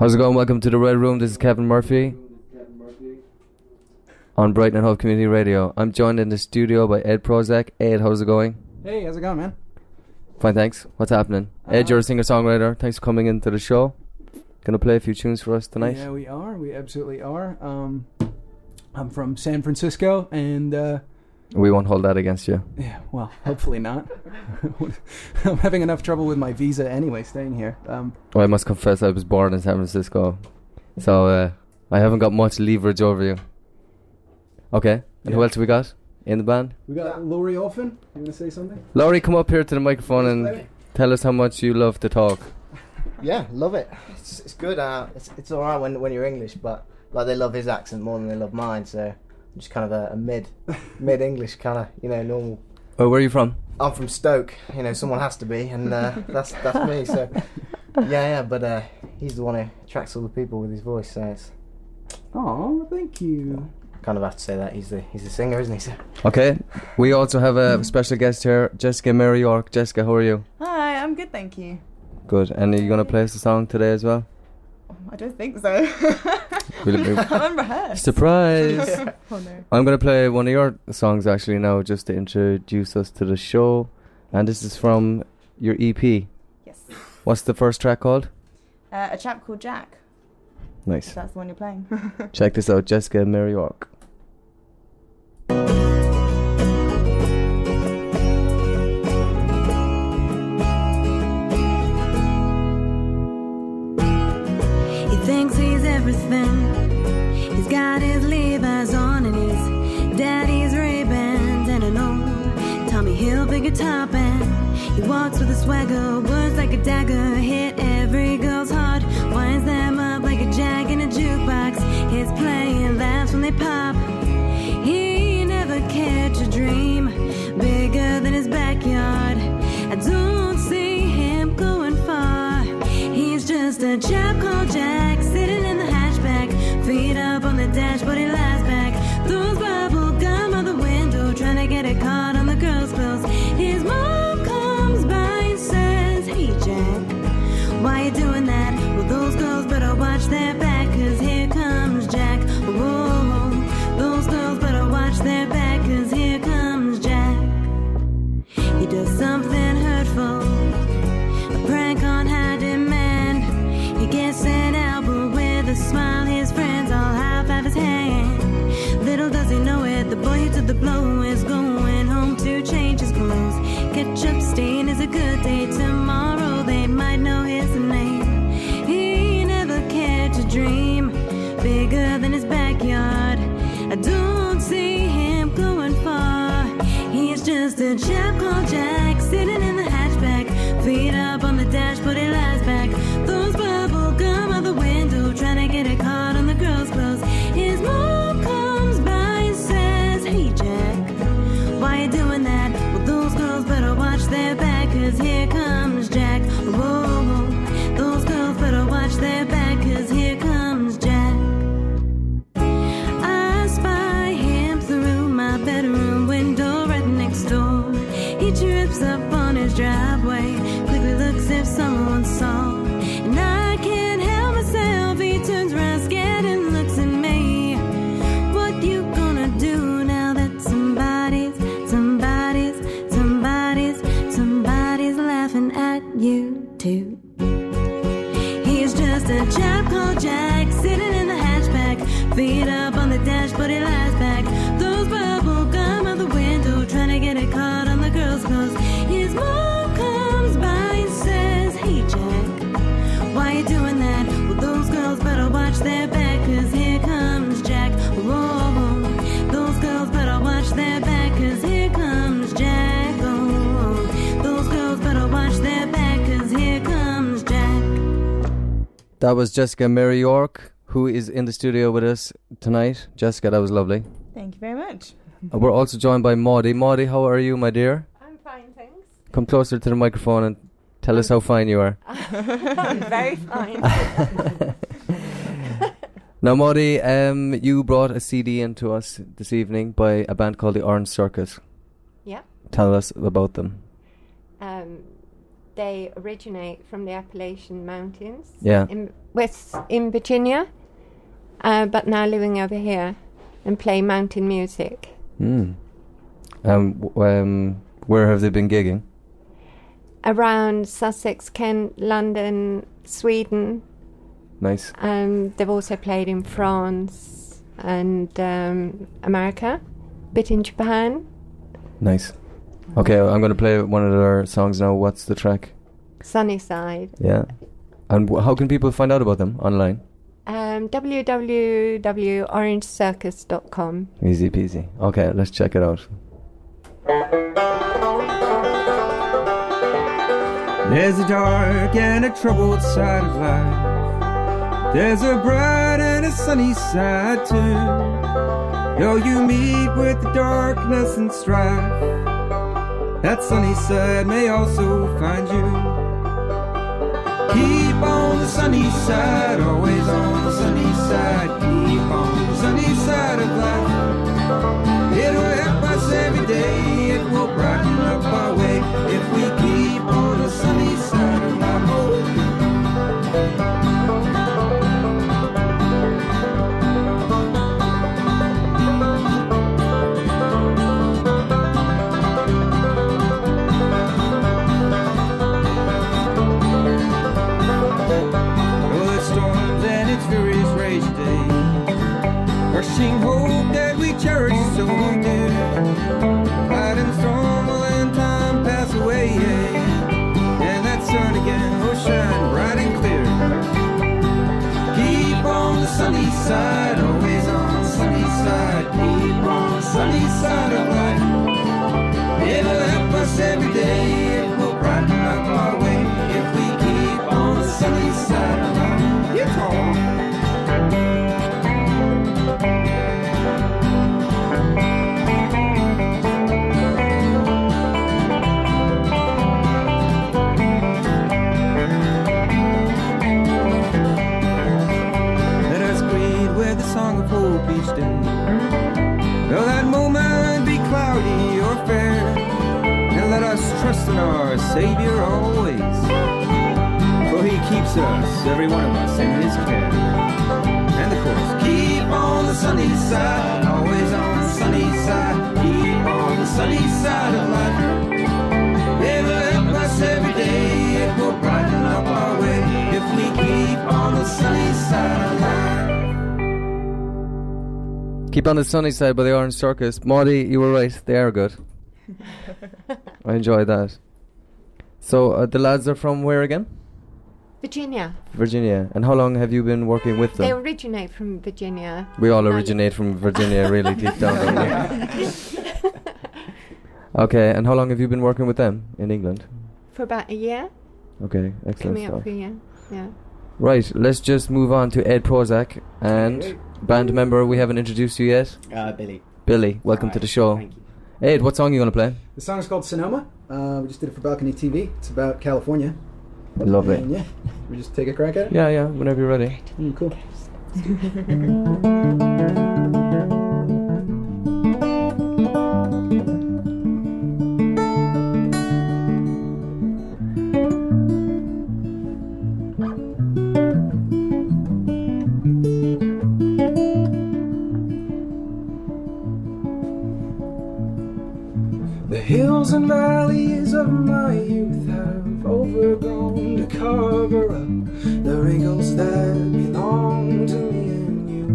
How's it going? Welcome to the Red Room. This is Kevin Murphy on Brighton and Hove Community Radio. I'm joined in the studio by Ed Prozak. Ed, how's it going? Hey, how's it going, man? Fine, thanks. What's happening? Ed, Uh, you're a singer songwriter. Thanks for coming into the show. Gonna play a few tunes for us tonight. Yeah, we are. We absolutely are. Um, I'm from San Francisco, and uh, We won't hold that against you. yeah, well, hopefully not. I'm having enough trouble with my visa anyway, staying here. Um, Well, I must confess, I was born in San Francisco, so uh, I haven't got much leverage over you. Okay, and who else we got in the band? we got Laurie Olfen. You want to say something? Laurie, come up here to the microphone and tell us how much you love to talk. Yeah, love it. It's, it's good. Uh, it's it's all right when when you're English, but like they love his accent more than they love mine. So I'm just kind of a, a mid mid English kind of you know normal. Oh, where are you from? I'm from Stoke. You know, someone has to be, and uh, that's that's me. So yeah, yeah. But uh, he's the one who attracts all the people with his voice. So it's Oh, thank you. kind of have to say that he's the he's the singer, isn't he? So Okay, we also have a special guest here, Jessica Mary York. Jessica, how are you? Hi, I'm good, thank you. Good. And are you gonna play us a song today as well? I don't think so. Will it be- I'm rehearsed. Surprise! oh no. I'm gonna play one of your songs actually now, just to introduce us to the show. And this is from your EP. Yes. What's the first track called? Uh, a chap called Jack. Nice. That's the one you're playing. Check this out, Jessica Mary York. Everything. He's got his Levi's on and his daddy's Ray-Bans and an old Tommy Hilfiger top and he walks with a swagger, words like a dagger, hit every girl's heart, winds them up like a jack in a jukebox. Hits playing laughs when they pop. He never cared to dream bigger than his backyard. I don't see him going far. He's just a chap called Jack, That was Jessica Mary York, who is in the studio with us tonight. Jessica, that was lovely. Thank you very much. And we're also joined by Maudie. Maudie, how are you, my dear? I'm fine, thanks. Come closer to the microphone and tell us how fine you are. I'm very fine. Now, Maudie, um, you brought a CD into us this evening by a band called the Orange Circus. yeah. Tell us about them. Um, they originate from the Appalachian Mountains. Yeah. In West in Virginia, uh, but now living over here and play mountain music. Mm. Um, w- um, where have they been gigging? Around Sussex, Kent, London, Sweden. Nice. Um, they've also played in France and um, America, bit in Japan. Nice. Okay, I'm going to play one of their songs now. What's the track? Sunnyside. Yeah. And wh- how can people find out about them online? Um, www.orangecircus.com. Easy peasy. Okay, let's check it out. There's a dark and a troubled side of life. There's a bright and a sunny side too. Though you meet with the darkness and strife, that sunny side may also find you. Keep on the sunny side, always on the sunny side. Keep on the sunny side of life. It'll help us every day. It will brighten up our way if we keep on the sunny side in time away, and that sun again will shine bright and clear. Keep on the sunny side, always on the sunny side. Keep on the sunny side of life. In our Savior always. For he keeps us, every one of us, in his care. And the chorus, keep on the sunny side, always on the sunny side, keep on the sunny side of life. It will help us every day, it will brighten up our way if we keep on the sunny side of life. Keep on the sunny side by the Orange Circus. Maudie, you were right. They are good. I enjoy that. So uh, the lads are from where again? Virginia. Virginia. And how long have you been working with them? They originate from Virginia. We all originate from Virginia, really deep down. don't we? Okay, and how long have you been working with them in England? For about a year. Okay, excellent Coming stuff. up for a year. Yeah. Right, let's just move on to Ed Prozak and band member we haven't introduced you yet. Uh, Billy. Billy, welcome to the show. Thank. Ed, what song are you gonna play? The song is called Sonoma. Uh, we just did it for Balcony TV. It's about California. Lovely. And yeah, we just take a crack at it. Yeah, yeah, whenever you're ready. Mm, cool. hills and valleys of my youth have overgrown to cover up the wrinkles that belong to me and you.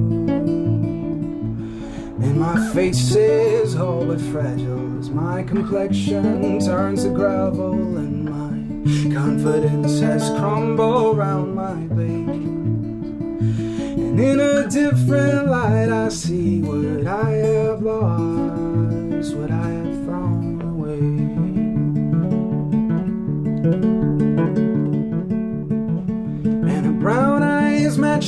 And my face is all but fragile as my complexion turns to gravel and my confidence has crumbled round my base. And in a different light, I see what I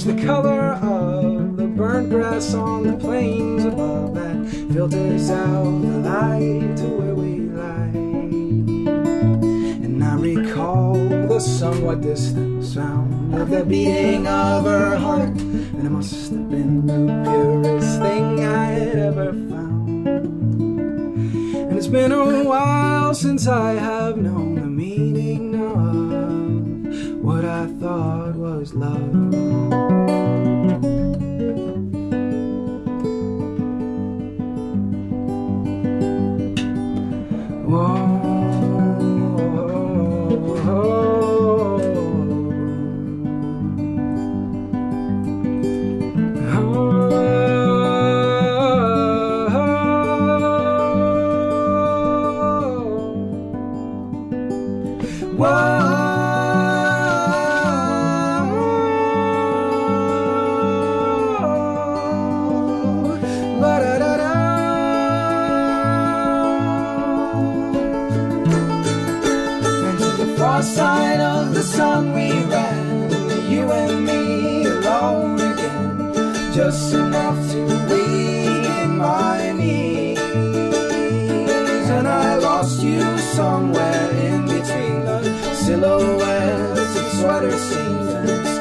the color of the burnt grass on the plains above that filters out the light to where we lie. And I recall the somewhat distant sound of the beating of her heart. And it must have been the purest thing I had ever found. And it's been a while since I have known the meaning of what I thought was love.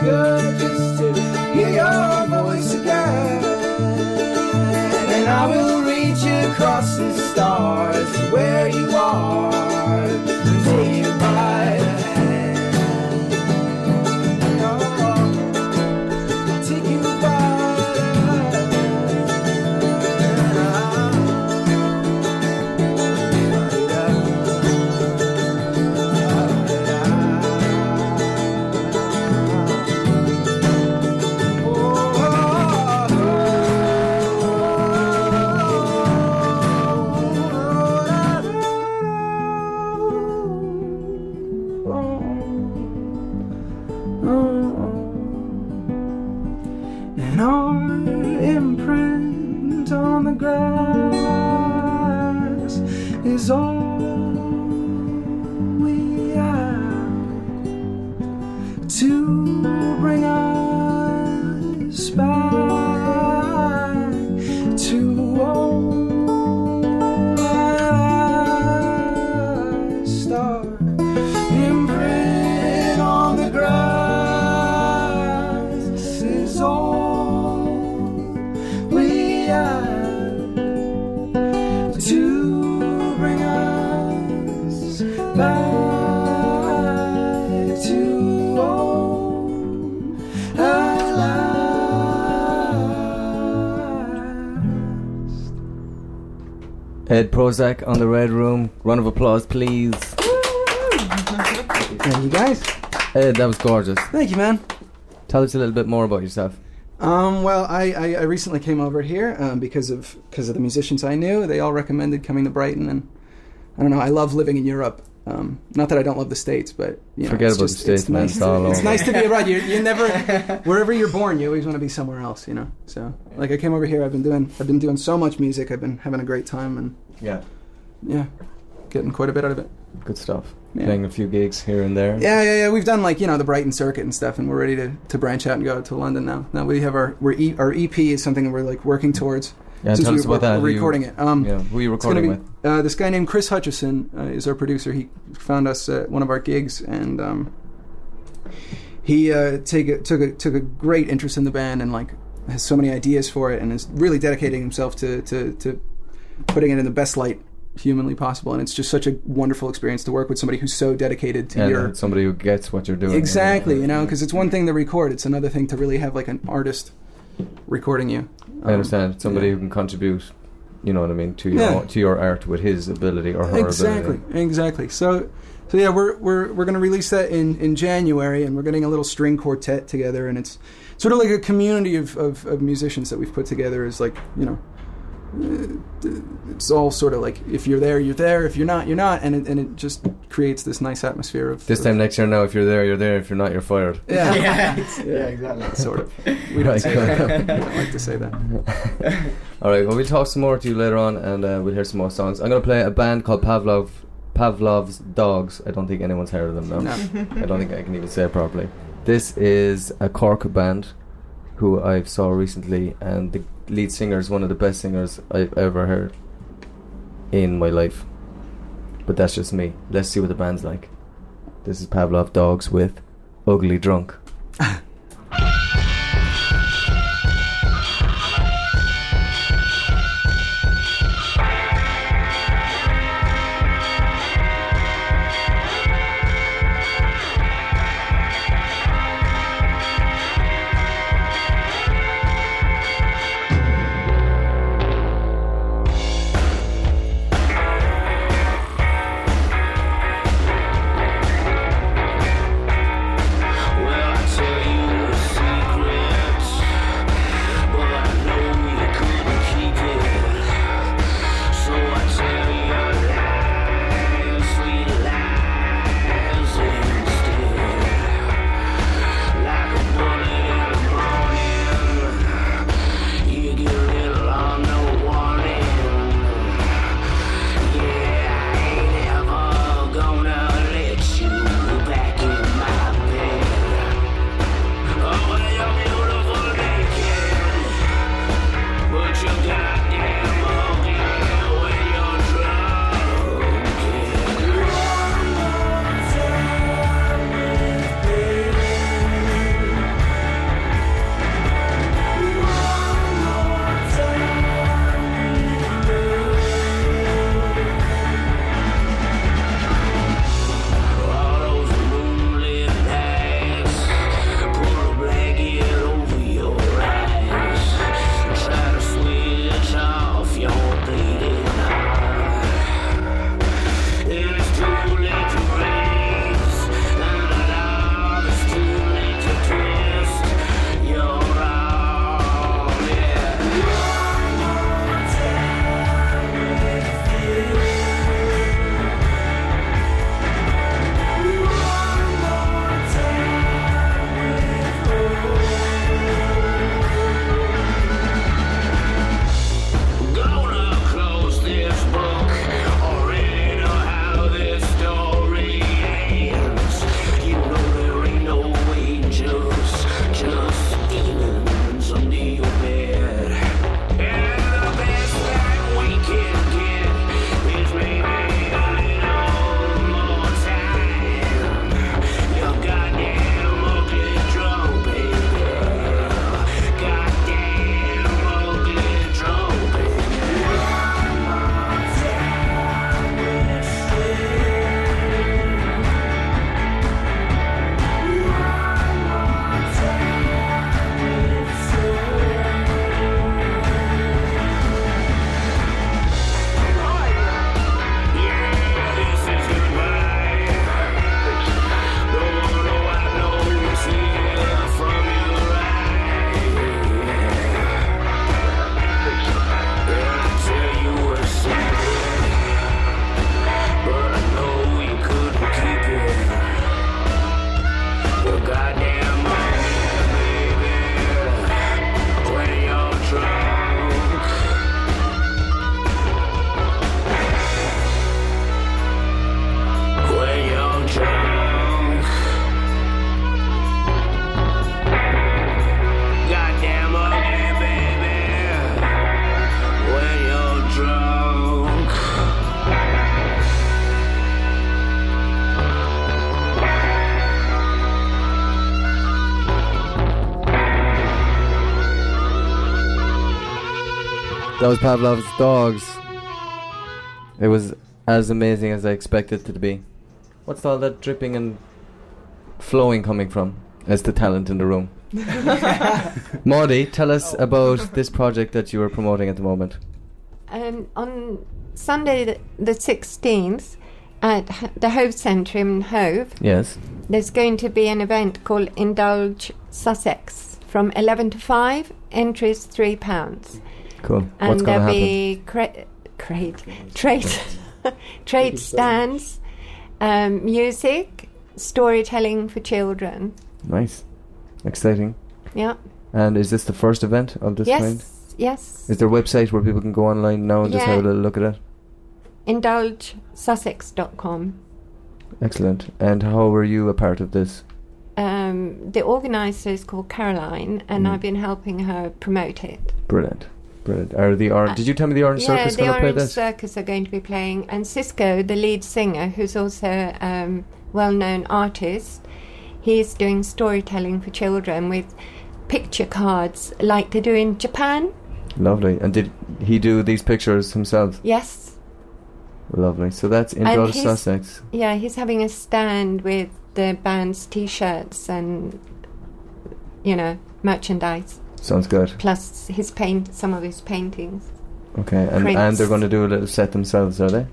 Good just to hear your voice again. And I will reach across the stars to where you are Ed Prozak on the Red Room. Round of applause, please. Thank you guys. Ed, that was gorgeous. Thank you, man. Tell us a little bit more about yourself. Um, well, I, I, I recently came over here um, because of because of the musicians I knew. They all recommended coming to Brighton, and I don't know. I love living in Europe. Um, not that I don't love the states, but you know, Forget it's about just, the States, it's man. Nice, It's all it's nice to be abroad. You, you never, wherever you're born, you always want to be somewhere else. You know. So, like, I came over here. I've been doing I've been doing so much music. I've been having a great time, and Yeah. yeah, getting quite a bit out of it. Good stuff. Yeah. Playing a few gigs here and there. Yeah, yeah, yeah. We've done like you know the Brighton circuit and stuff, and we're ready to, to branch out and go to London now. Now we have our we're e, our EP is something we're like working towards. Yeah, since tell we, us about we're, that. We're Who you- recording it. Um, Yeah, who you recording be- with? Uh, this guy named Chris Hutchison uh, is our producer. He found us at one of our gigs, and um, he uh, take a, took a took a great interest in the band and like has so many ideas for it, and is really dedicating himself to to, to putting it in the best light humanly possible. And it's just such a wonderful experience to work with somebody who's so dedicated to Yeah, your somebody who gets what you're doing. exactly. You know, because it's one thing to record; it's another thing to really have like an artist recording you. I understand. Um, Somebody yeah. who can contribute, you know what I mean, to your Yeah. to your art with his ability or her exactly ability. exactly so so yeah we're we're we're going to release that in in january and we're getting a little string quartet together and it's sort of like a community of of, of musicians that we've put together as like you know it's all sort of like if you're there you're there if you're not you're not and it, and it just creates this nice atmosphere of This of- time next year, now, if you're there, you're there. If you're not, you're fired. yeah yeah, yeah, exactly. sort of we don't say that we don't like to say that All right. Well, we'll talk some more to you later on, and uh, we'll hear some more songs. I'm gonna play a band called Pavlov. Pavlov's Dogs. I don't think anyone's heard of them. No. no I don't think I can even say it properly. This is a Cork band who I saw recently, and the lead singer is one of the best singers I've ever heard in my life. But that's just me. Let's see what the band's like. This is Pavlov Dogs with Ugly Drunk. That was Pavlov's Dogs. It was as amazing as I expected it to be. What's all that dripping and flowing coming from? As the talent in the room. Maudie, tell us oh. about this project that you are promoting at the moment. And on Sunday, the, the 16th, at the Hove Centre in Hove, Yes. there's going to be an event called Indulge Sussex from 11 to 5. Entries £3. Cool. And What's going to there'll happen? be cra- crate, trade, trade stands, um, music, storytelling for children. Nice. Exciting. Yeah. And is this the first event of this yes. kind? Yes. Is there a website where people can go online now and just have a little look at it? IndulgeSussex.com. Excellent. And how were you a part of this? Um, the organizer is called Caroline, and Mm. I've been helping her promote it. Brilliant. Brilliant. Are the Orange? Did you tell me the Orange yeah, Circus the going to play this? the Orange? Circus are going to be playing, and Cisco, the lead singer, who's also um, well-known artist, he's doing storytelling for children with picture cards like they do in Japan. Lovely. And did he do these pictures himself? Yes, Lovely. So that's he's- Sussex. yeah, he's having a stand with the band's T-shirts and you know merchandise, Sounds good. plus his paint, some of his paintings. Okay. And, and they're going to do a little set themselves, are they?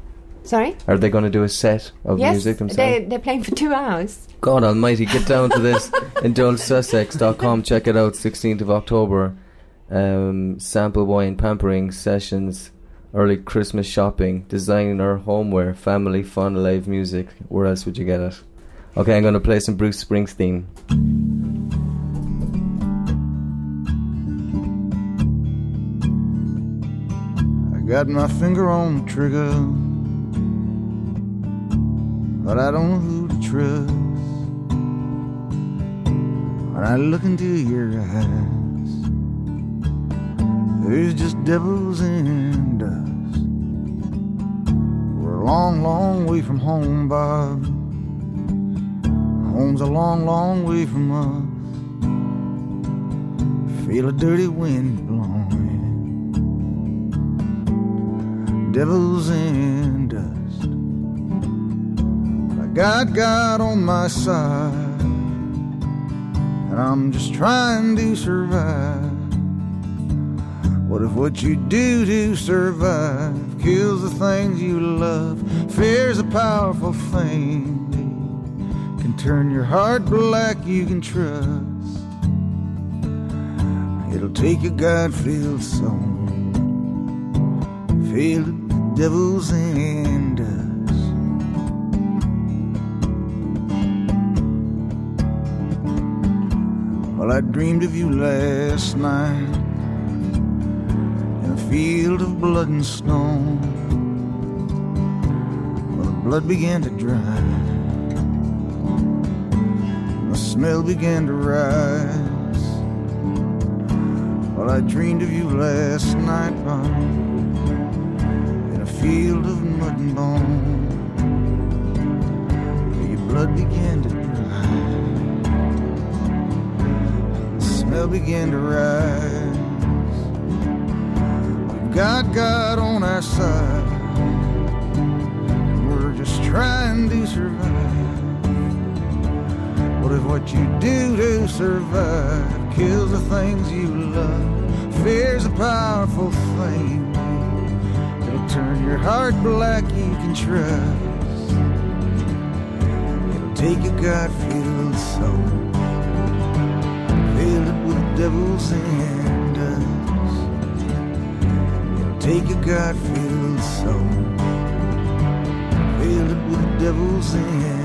Sorry. Are they going to do a set of yes, music themselves? they they're playing for two hours. God almighty, get down to this. IndulgeSussex.com, check it out, 16th of October. Um, sample wine pampering sessions, early Christmas shopping, designer homeware, family fun, live music. Where else would you get it? Okay, I'm going to play some Bruce Springsteen. Got my finger on the trigger, but I don't know who to trust. When I look into your eyes, there's just devils and dust. We're a long, long way from home, Bob. Home's a long, long way from us. Feel a dirty wind devils and dust. But I got God on my side, and I'm just trying to survive. What if what you do to survive kills the things you love? Fear's a powerful thing, can turn your heart black, you can trust. It'll take a God-filled soul filled devils and us. Well, I dreamed of you last night in a field of blood and stone. Well, the blood began to dry, the smell began to rise. Well, I dreamed of you last night, field of mud and bone. Your blood began to dry, the smell began to rise. We've got God on our side, we're just trying to survive. What if what you do to survive kills the things you love? Fear's a powerful thing. Turn your heart black, you can trust. It'll take a God-filled soul, fill it with devils and. It'll take a God-filled soul, fill it with devils and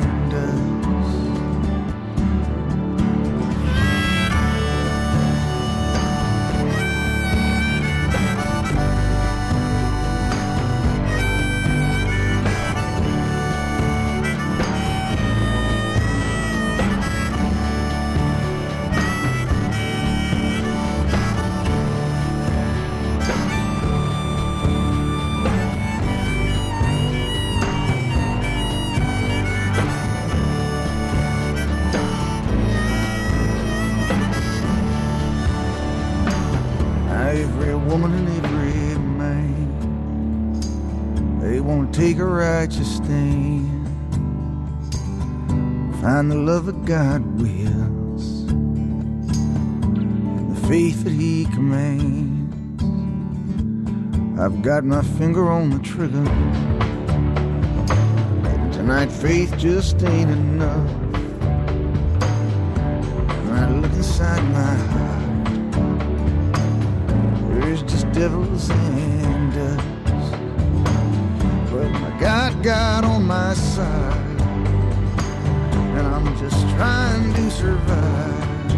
God wills, the faith that He commands. I've got my finger on the trigger. Tonight, faith just ain't enough. When I look inside my heart, there's just devils and dust. But my God got on my side just trying to survive.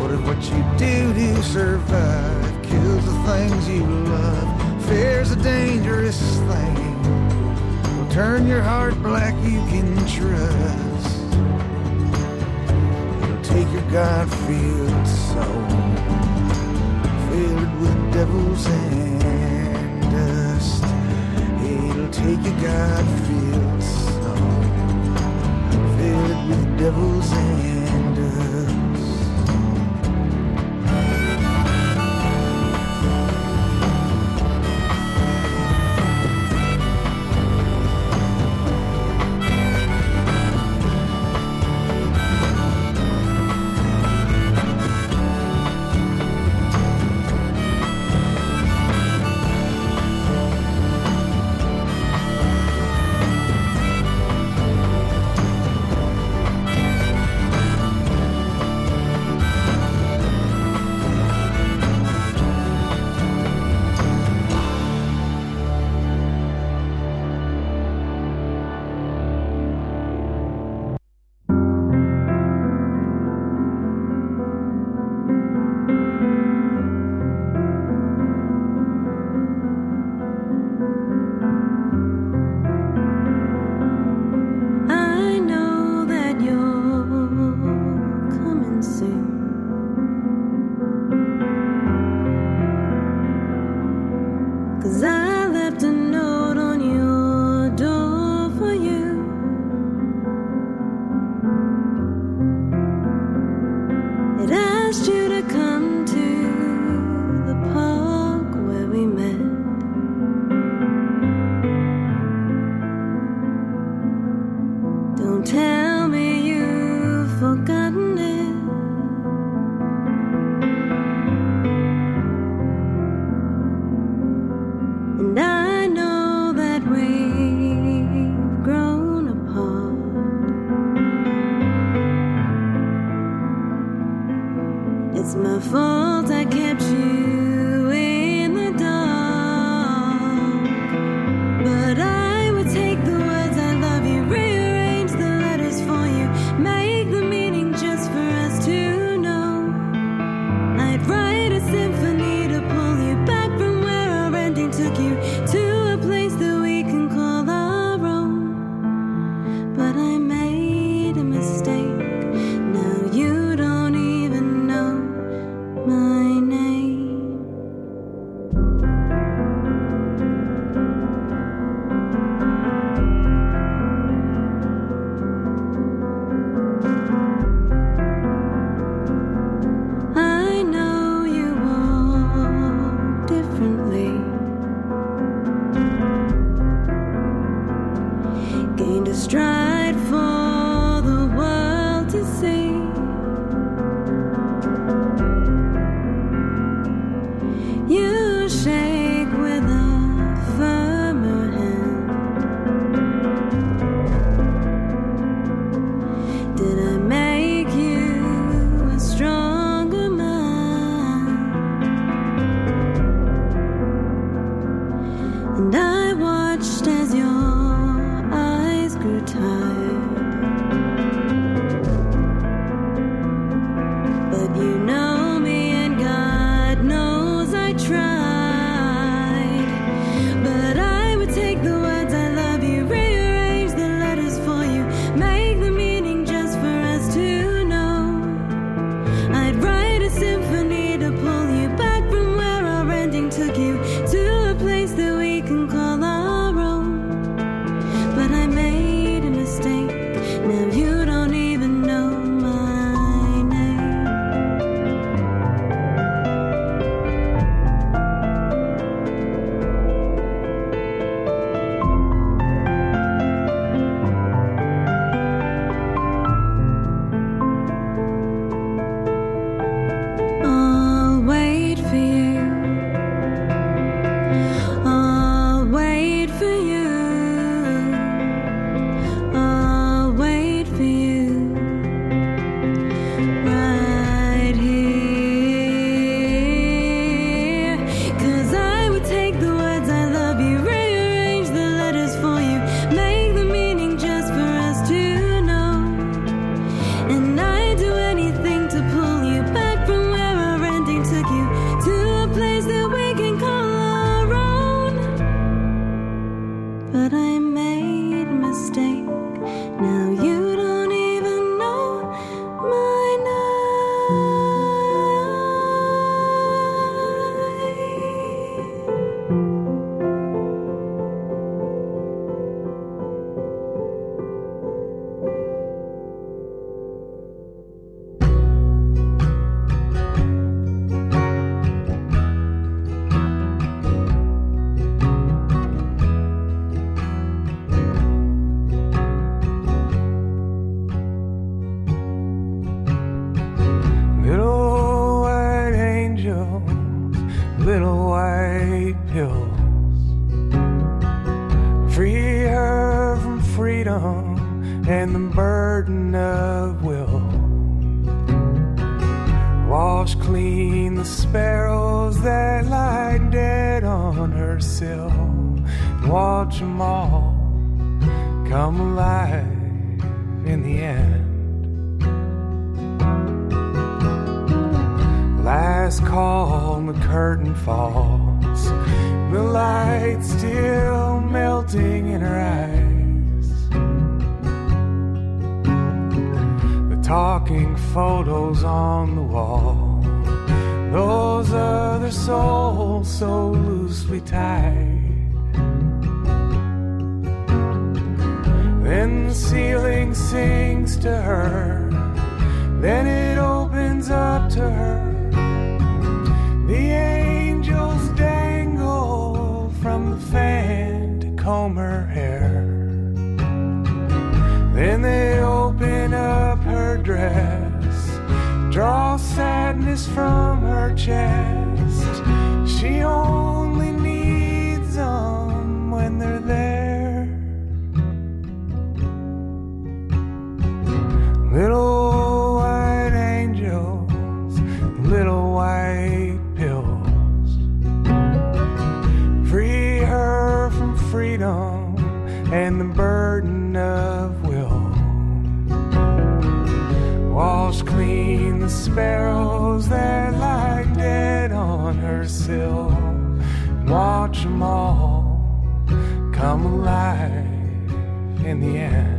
What if what you do to survive kills the things you love? Fear's a dangerous thing. Will turn your heart black you can trust. It'll take your God-filled soul, filled with devil's and dust. It'll take your God-filled soul the devil's hand. And the burden of will. Wash clean the sparrows that lie dead on her sill. Watch them all come alive in the end.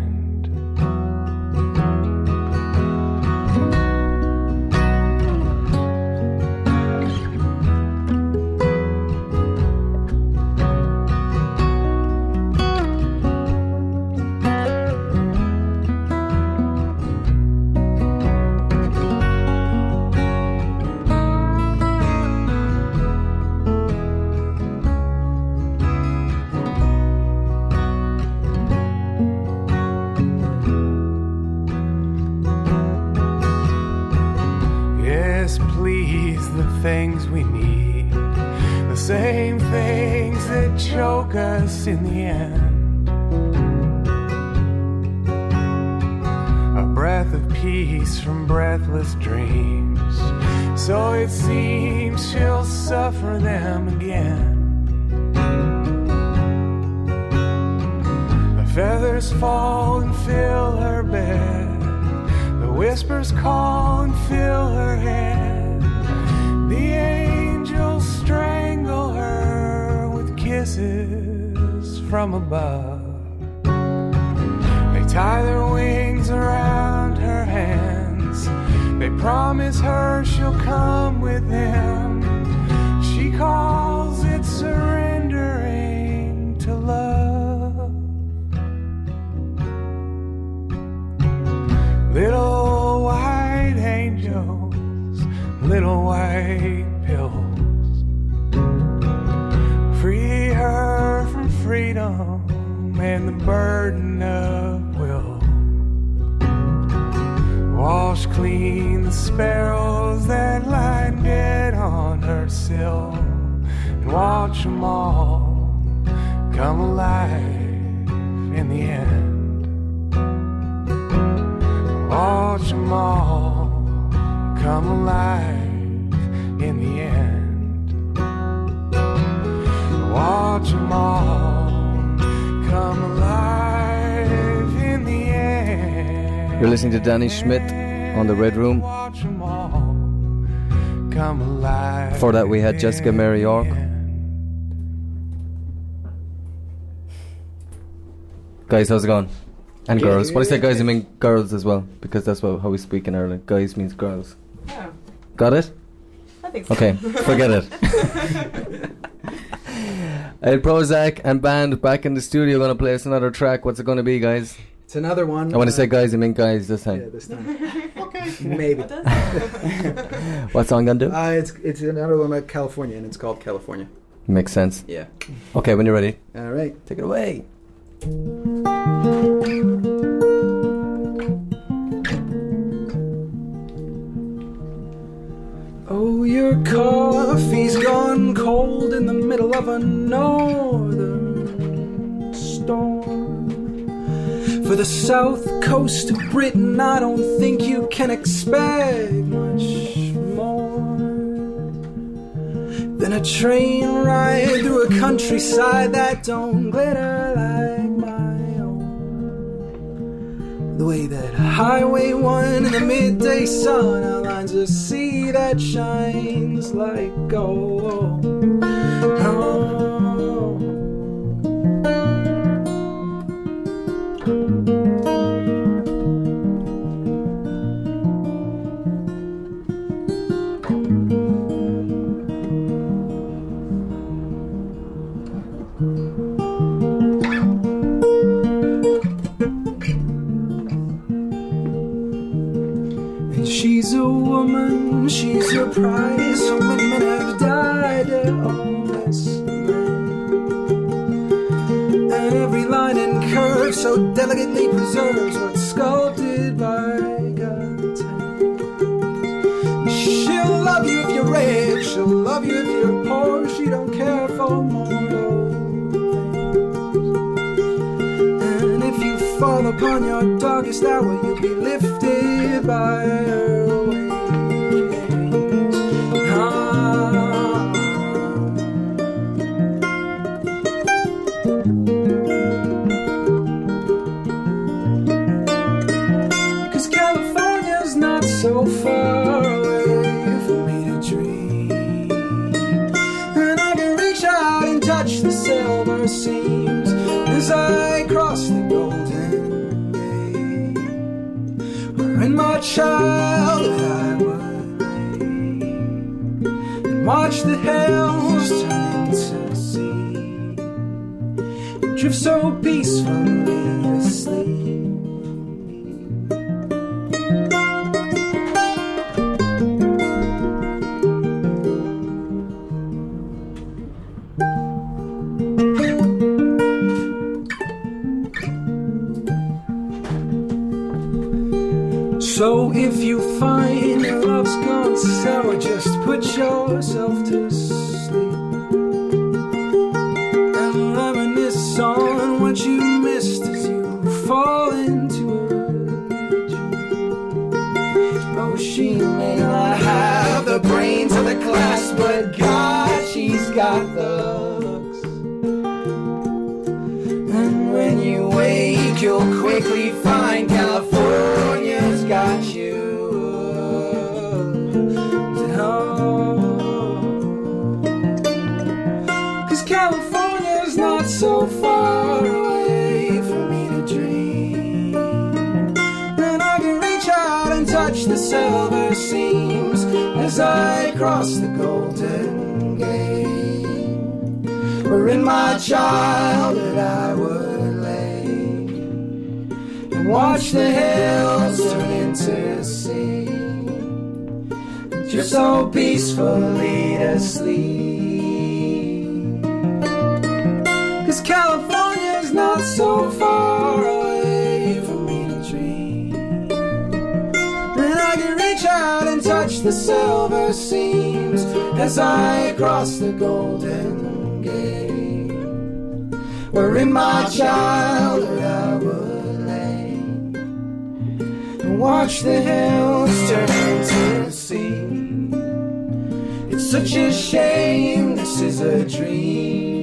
Call and fill her head. The angels strangle her with kisses from above. They tie their wings around her hands. They promise her she'll come with them. She calls it surrendering little white pills. Free her from freedom and the burden of will. Wash clean the sparrows that lie dead on her sill. And watch them all come alive in the end. Watch them all come alive in the end. Watch 'em all come alive in the end. You're listening to Danny Schmidt on the Red Room. Watch 'em all come alive. Before that, we had Jessica Mary York. Guys, how's it going? And Good, girls. When I say guys, I mean girls as well, because that's what, how we speak in Ireland. Guys means girls. Oh, Got it? I think so. Okay, forget it. El Prozak and band back in the studio going to play us another track. What's it going to be, guys? It's another one. I want to uh, say guys, I mean guys this time. Yeah, time. this time. okay. Maybe. What song gonna do? Uh, it's it's another one about California, and it's called California. Makes sense. Yeah. Okay, when you're ready, All right. take it away. Oh, your coffee's gone cold in the middle of a northern storm. For the south coast of Britain, I don't think you can expect much more than a train ride through a countryside that don't glitter like. The way that Highway 1 in the midday sun outlines a sea that shines like gold. Oh. Woman, she's a prize. So many men have died own this man. And every line and curve so delicately preserves what's sculpted by God's hand. She'll love you if you're rich, she'll love you if you're poor. She don't care for mortal and if you fall upon your darkest hour, you'll be lifted by her watch the hills turn into sea. Drift so peacefully so peacefully to sleep. Cause California's not so far away for me to dream. And I can reach out and touch the silver seams as I cross the golden gate. Where in my childhood I would lay and watch the hills turn such a shame this is a dream.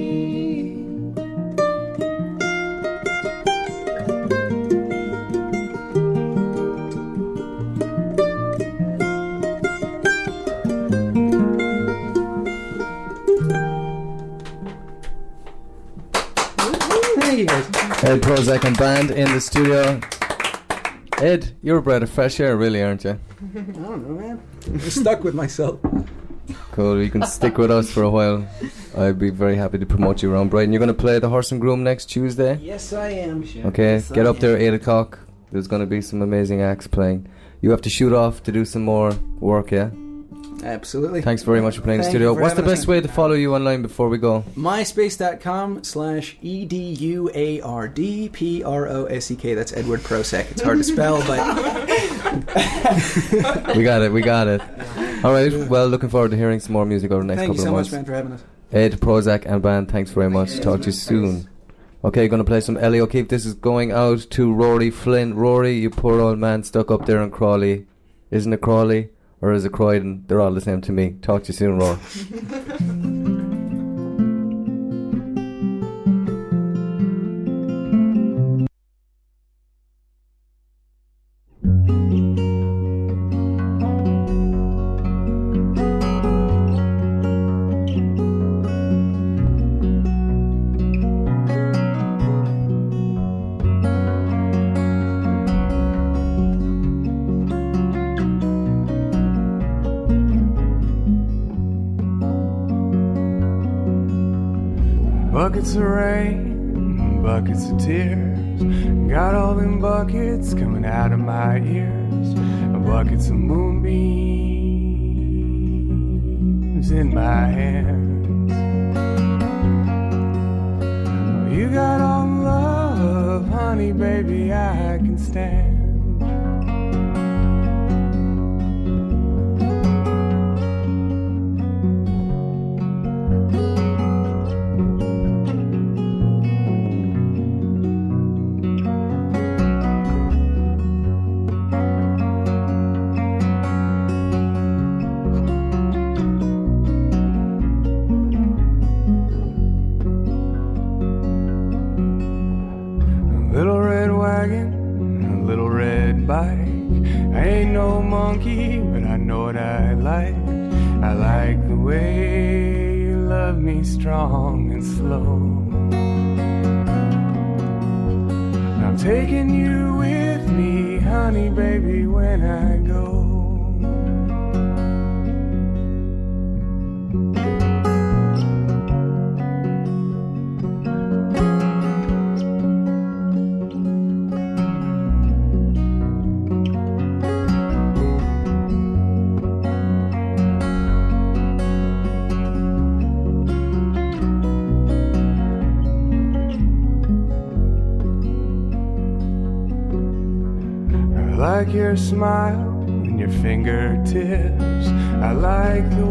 Thank you guys. Ed Prozak and band in the studio. Ed, you're a breath of fresh air, really, aren't you? I don't know, man. I'm stuck with myself. Cool. You can stick with us for a while. I'd be very happy to promote you around Brighton. You're going to play the Horse and Groom next Tuesday. Yes, I am. Okay, Yes, get I up there am. eight o'clock. There's going to be some amazing acts playing. You have to shoot off to do some more work, yeah. Absolutely. Thanks very much for playing in the studio. What's the best way to follow you online before we go? MySpace.com slash E D U A R D P R O S E K. That's Edward Prosek. It's hard to spell, but we got it. We got it. All right. Well, looking forward to hearing some more music over the next thank you couple so of much, months. man, for having us. Ed Prozak and band. Thanks very much. Talk to you soon. Okay, going to play some Ellie O'Keefe. This is going out to Rory Flynn. Rory, you poor old man stuck up there in Crawley. Isn't it Crawley or is it Croydon? They're all the same to me. Talk to you soon, Rory. Buckets of rain, buckets of tears. Got all them buckets coming out of my ears. Buckets of moonbeams in my hands. You got all love, honey, baby, I can stand. Smile and your fingertips. I like the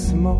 disappear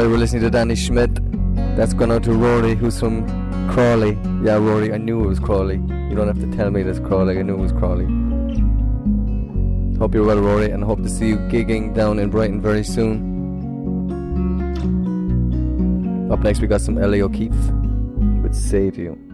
Alright, we're listening to Danny Schmidt. That's gone out to Rory, who's from Crawley. Yeah, Rory, I knew it was Crawley. You don't have to tell me that's Crawley, I knew it was Crawley. Hope you're well, Rory, and hope to see you gigging down in Brighton very soon. Up next, we got some Ellie O'Keefe with Save You.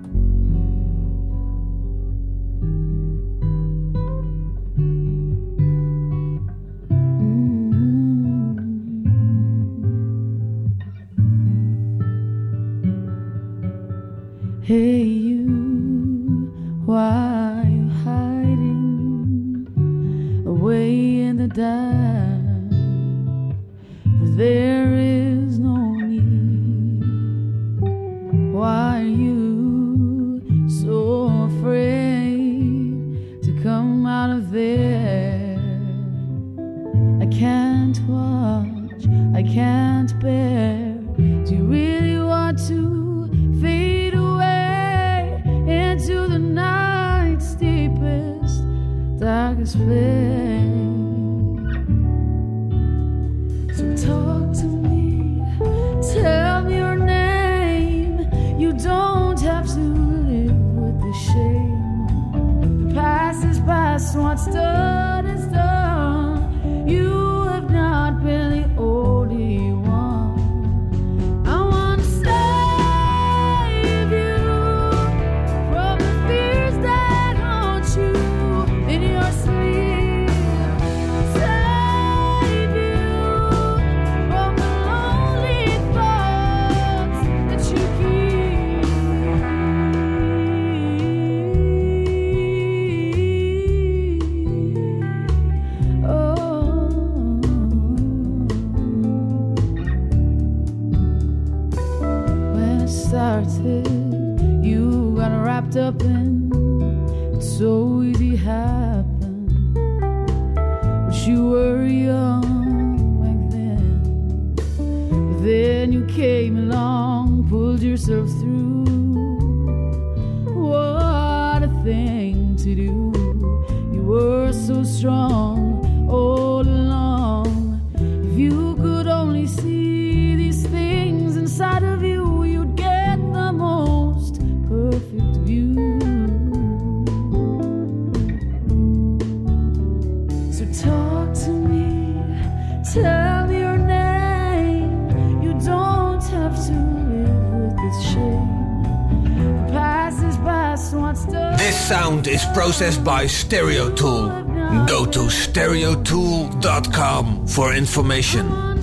processed by Stereotool. Go to stereotool.com for information.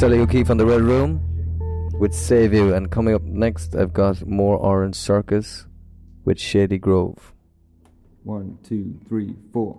it's Ellie O'Keefe on the Red Room with Save You. And coming up next, I've got more Orange Circus with Shady Grove. One, two, three, four.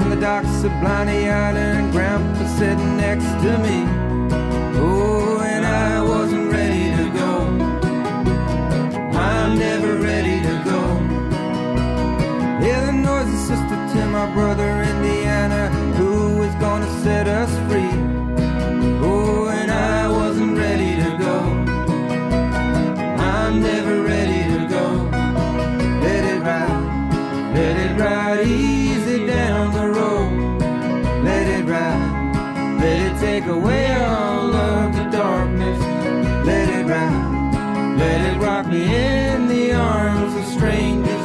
on the docks of Blaney Island, Grandpa sitting next to me. Oh, and I wasn't ready to go. I'm never ready to go. Illinois' sister to my brother Indiana, who is gonna set us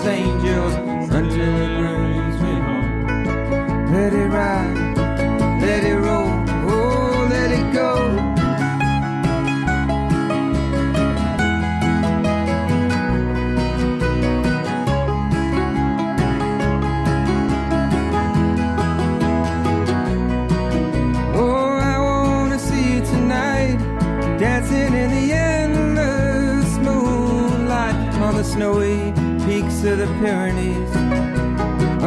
angels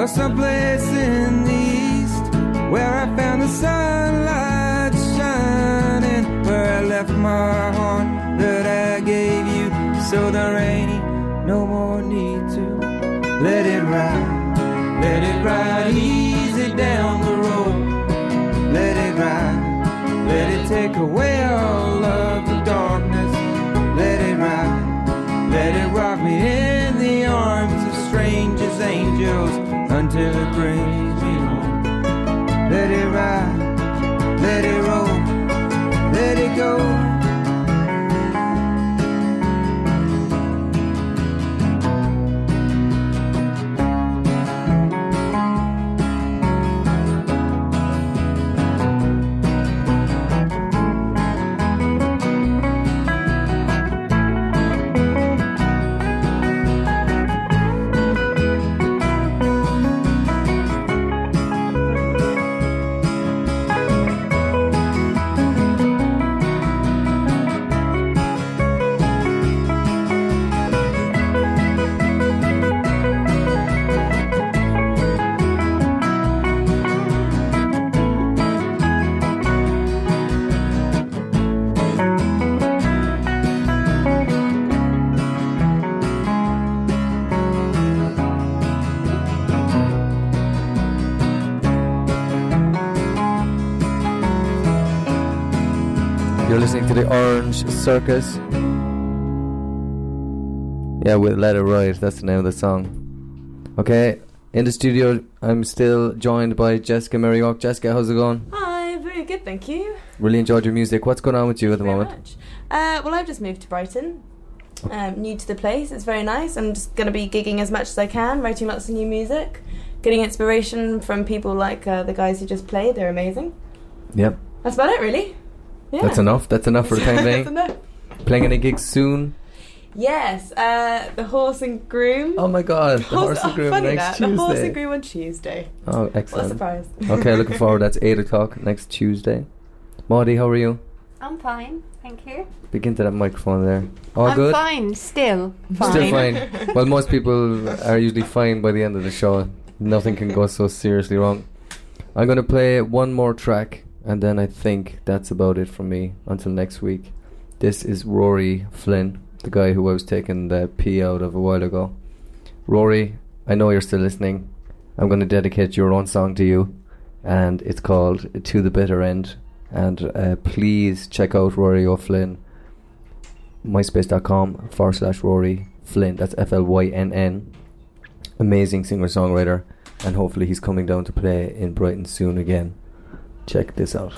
someplace in the east where I found the sunlight shining, where I left my heart that I gave you, so there ain't no more need to let it ride, let it ride easy down the road. Let it ride, let it take away all of the darkness. Let it ride, let it rock me in the arms of strangers, angels, until it brings Circus. Yeah, with Let It Ride. That's the name of the song. Okay, in the studio, I'm still joined by Jessica Merriok. Jessica, how's it going? Hi, very good, thank you. Really enjoyed your music. What's going on with you at the Very moment? Uh, well, I've just moved to Brighton. Um, new to the place, it's very nice. I'm just going to be gigging as much as I can, writing lots of new music, getting inspiration from people like uh, the guys who just played. They're amazing. Yep. That's about it, really. Yeah. That's enough. That's enough for the time being. enough. Playing any gigs soon? Yes, uh, the horse and groom. Oh my god, the horse and oh, groom funny next that. The horse Tuesday. and groom on Tuesday. Oh, excellent! What a excellent. surprise. okay, looking forward. That's 8 o'clock next Tuesday. Maudie, how are you? I'm fine, thank you. Begin to that microphone there. All I'm good? fine, still fine. Still fine. well, most people are usually fine by the end of the show. Nothing can go so seriously wrong. I'm going to play one more track, and then I think that's about it from me until next week. This is Rory Flynn, the guy who I was taking the pee out of a while ago. Rory, I know you're still listening. I'm going to dedicate your own song to you, and it's called To the Bitter End. And uh, please check out Rory O'Flynn myspace.com forward slash Rory Flynn. That's F L Y N N. Amazing singer songwriter, and hopefully he's coming down to play in Brighton soon again. Check this out.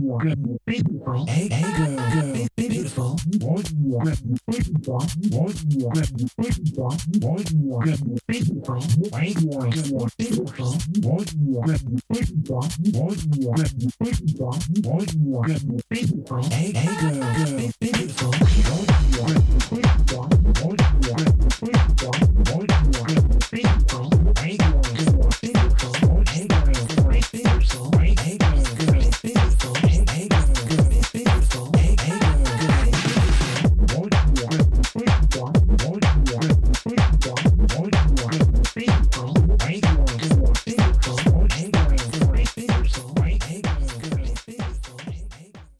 Hey, hey, girl, girl, beautiful. Beautiful. Beautiful. Beautiful. Beautiful. Beautiful. Hey, hey, girl, girl, beautiful.